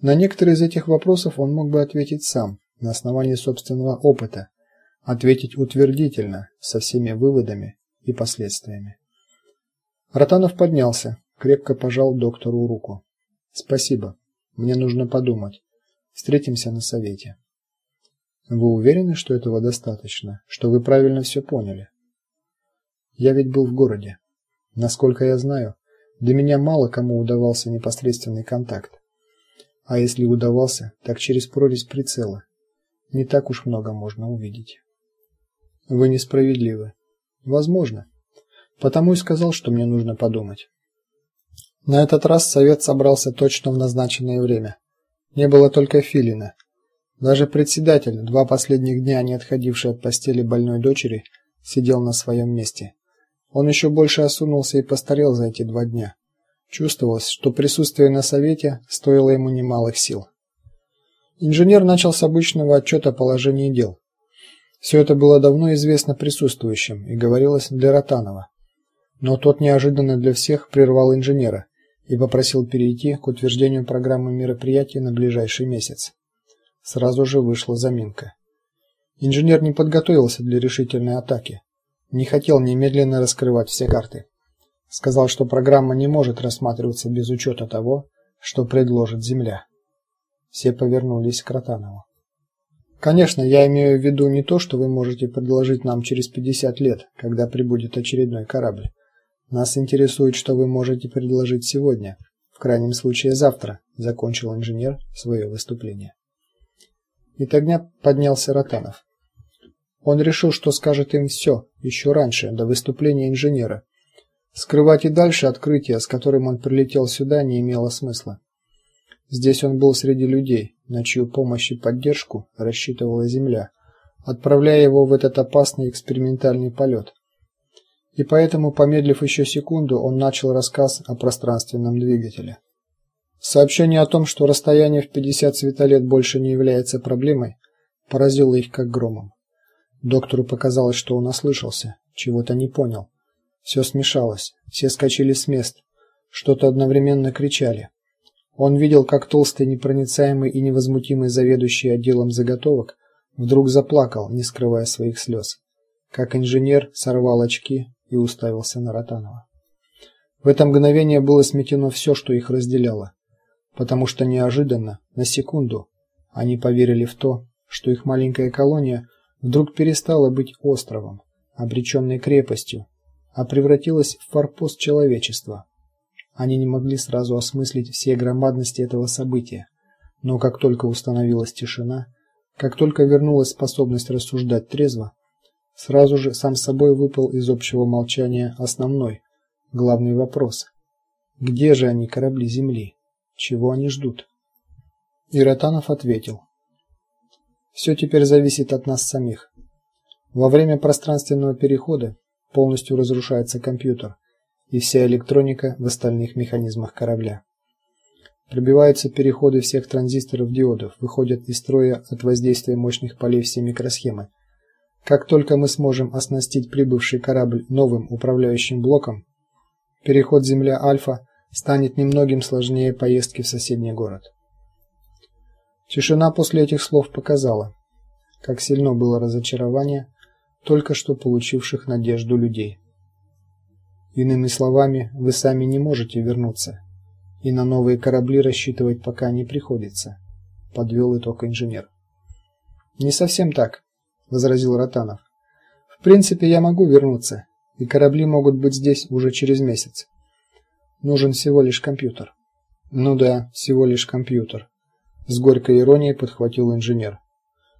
На некоторые из этих вопросов он мог бы ответить сам, на основании собственного опыта, ответить утвердительно, со всеми выводами и последствиями. Ротанов поднялся, крепко пожал доктору руку. Спасибо. Мне нужно подумать. Встретимся на совете. Вы уверены, что этого достаточно, что вы правильно все поняли? Я ведь был в городе. Насколько я знаю, до меня мало кому удавался непосредственный контакт. А если удавался, так через прорезь прицела. Не так уж много можно увидеть. Вы несправедливы. Возможно. Потому и сказал, что мне нужно подумать. На этот раз совет собрался точно в назначенное время. Не было только Филина. Даже председатель, два последних дня не отходивший от постели больной дочери, сидел на своем месте. Он еще больше осунулся и постарел за эти два дня. Чувствовалось, что присутствие на совете стоило ему немалых сил. Инженер начал с обычного отчета о положении дел. Все это было давно известно присутствующим и говорилось для Ротанова. Но тот неожиданно для всех прервал инженера и попросил перейти к утверждению программы мероприятий на ближайший месяц. Сразу же вышла заминка. Инженер не подготовился для решительной атаки, не хотел немедленно раскрывать все карты. Сказал, что программа не может рассматриваться без учета того, что предложит Земля. Все повернулись к Ротанову. Конечно, я имею в виду не то, что вы можете предложить нам через 50 лет, когда прибудет очередной корабль. Нас интересует, что вы можете предложить сегодня, в крайнем случае завтра, закончил инженер свое выступление. И тогда поднялся Ротанов. Он решил, что скажет им все еще раньше, до выступления инженера. Скрывать и дальше открытие, с которым он прилетел сюда, не имело смысла. Здесь он был среди людей, на чью помощь и поддержку рассчитывала Земля, отправляя его в этот опасный экспериментальный полет. И поэтому, помедлив еще секунду, он начал рассказ о пространственном двигателе. Сообщение о том, что расстояние в 50 светолет больше не является проблемой, поразило их как громом. Доктору показалось, что он ослышался, чего-то не понял. Все смешалось, все скочили с мест, что-то одновременно кричали. Он видел, как толстый, непроницаемый и невозмутимый заведующий отделом заготовок вдруг заплакал, не скрывая своих слез. Как инженер сорвал очки и уставился на Ротанова. В это мгновение было сметено все, что их разделяло, потому что неожиданно, на секунду, они поверили в то, что их маленькая колония вдруг перестала быть островом, обреченной крепостью, а превратилась в форпост человечества. Они не могли сразу осмыслить все громадности этого события, но как только установилась тишина, как только вернулась способность рассуждать трезво, сразу же сам собой выпал из общего молчания основной, главный вопрос: где же они, корабли Земли? Чего они ждут? И Ротанов ответил: Все теперь зависит от нас самих. Во время пространственного перехода полностью разрушается компьютер и вся электроника в остальных механизмах корабля. Пробиваются переходы всех транзисторов диодов, выходят из строя от воздействия мощных полей все микросхемы. Как только мы сможем оснастить прибывший корабль новым управляющим блоком, переход Земля-Альфа станет немногим сложнее поездки в соседний город. Тишина после этих слов показала, как сильно было разочарование только что получивших надежду людей. Иными словами, вы сами не можете вернуться, и на новые корабли рассчитывать пока не приходится, подвел итог инженер. Не совсем так, возразил Ротанов. В принципе, я могу вернуться, и корабли могут быть здесь уже через месяц. Нужен всего лишь компьютер. Ну да, всего лишь компьютер, с горькой иронией подхватил инженер.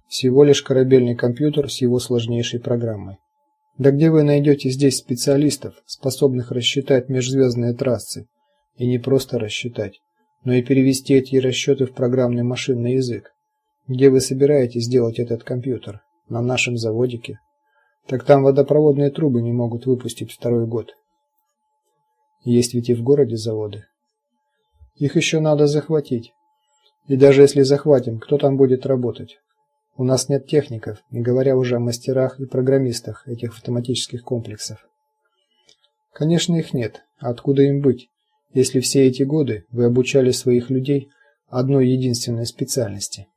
Всего лишь корабельный компьютер с его сложнейшей программой. Да где вы найдете здесь специалистов, способных рассчитать межзвездные трассы, и не просто рассчитать, но и перевести эти расчеты в программный машинный язык? Где вы собираетесь делать этот компьютер? На нашем заводике? Так там водопроводные трубы не могут выпустить второй год. Есть ведь и в городе заводы. Их еще надо захватить. И даже если захватим, кто там будет работать? У нас нет техников, не говоря уже о мастерах и программистах этих автоматических комплексов. Конечно, их нет. Откуда им быть, если все эти годы вы обучали своих людей одной единственной специальности.